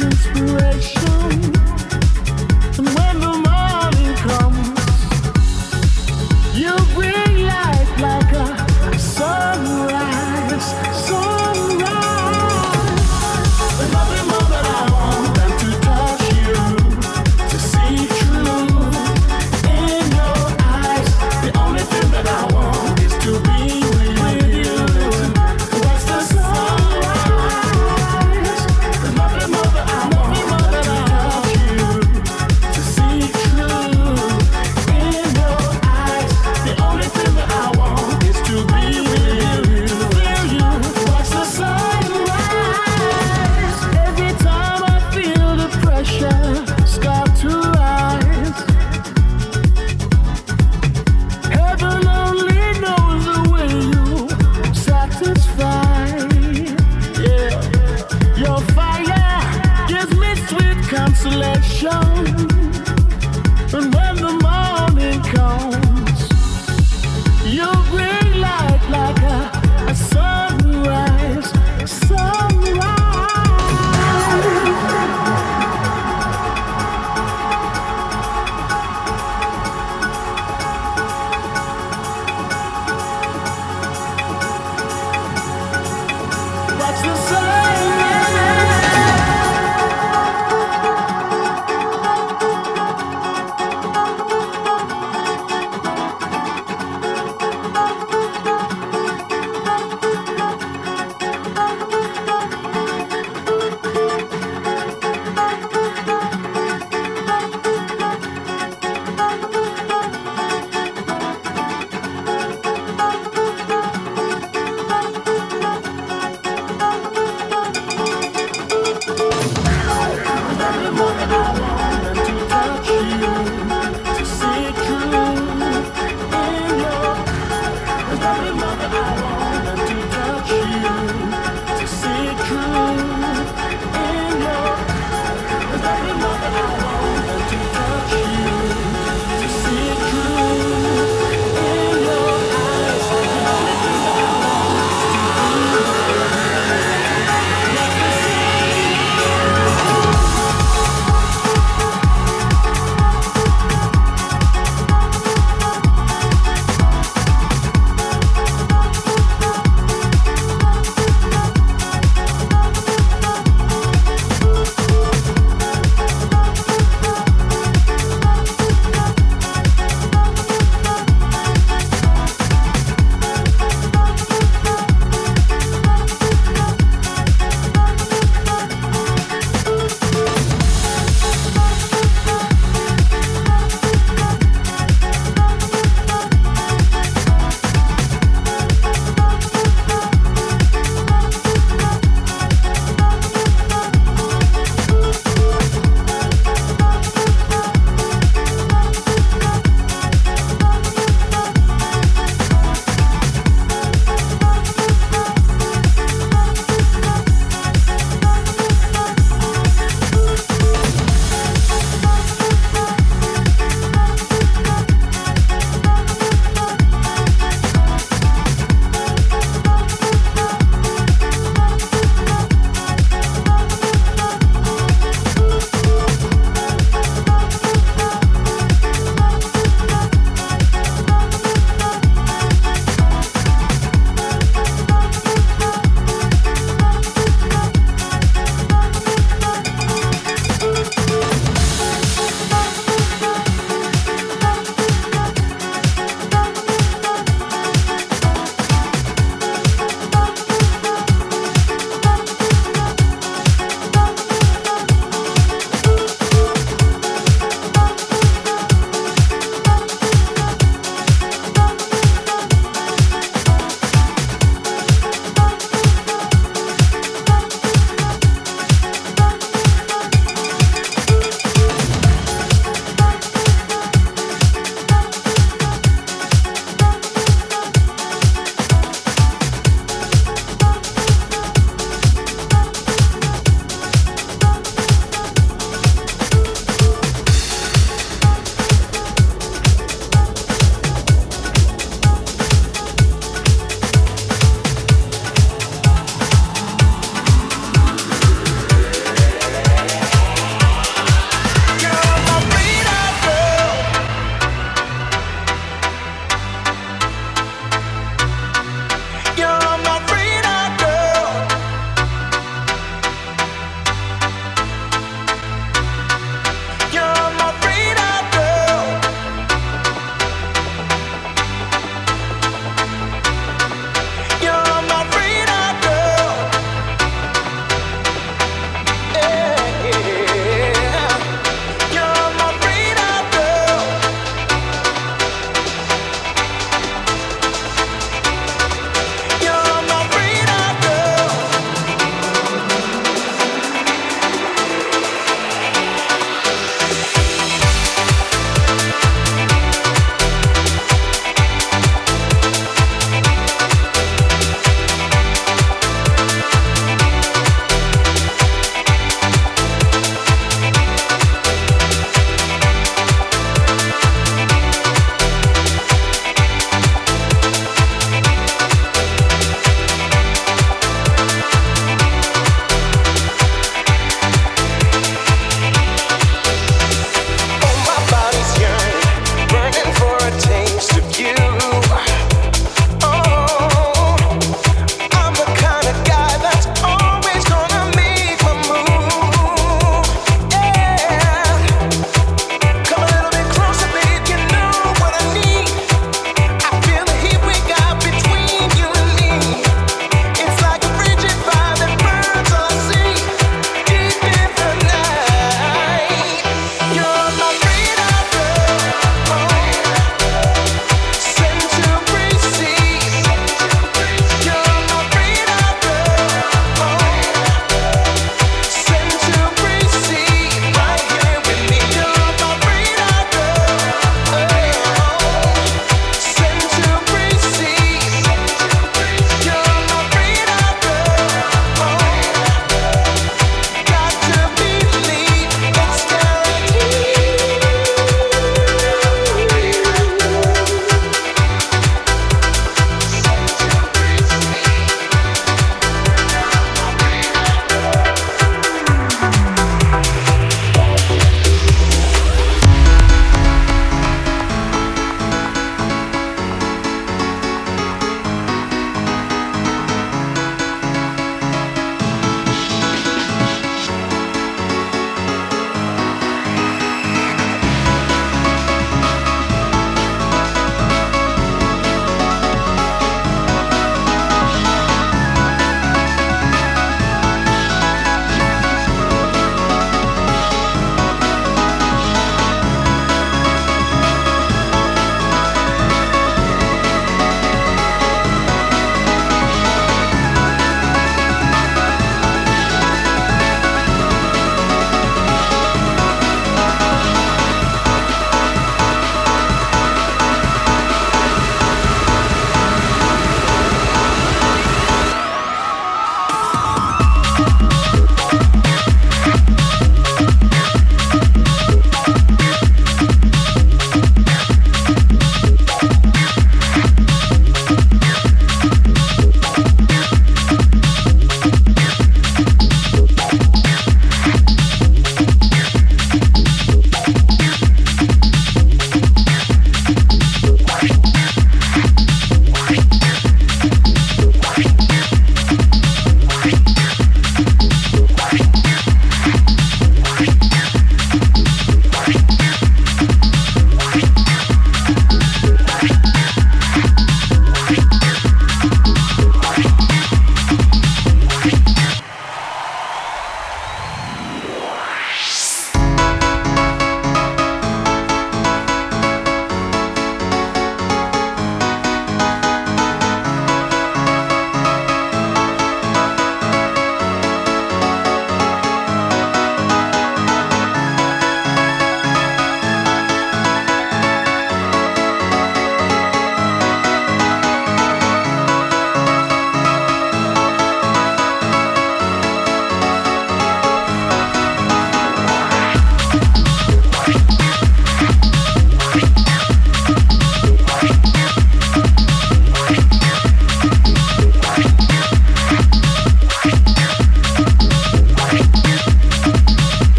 inspiration.